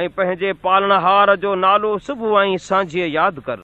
۽ پنهنجي پالڻهار جو نالو صبح ۽ سانجهيءَ ياد ڪر.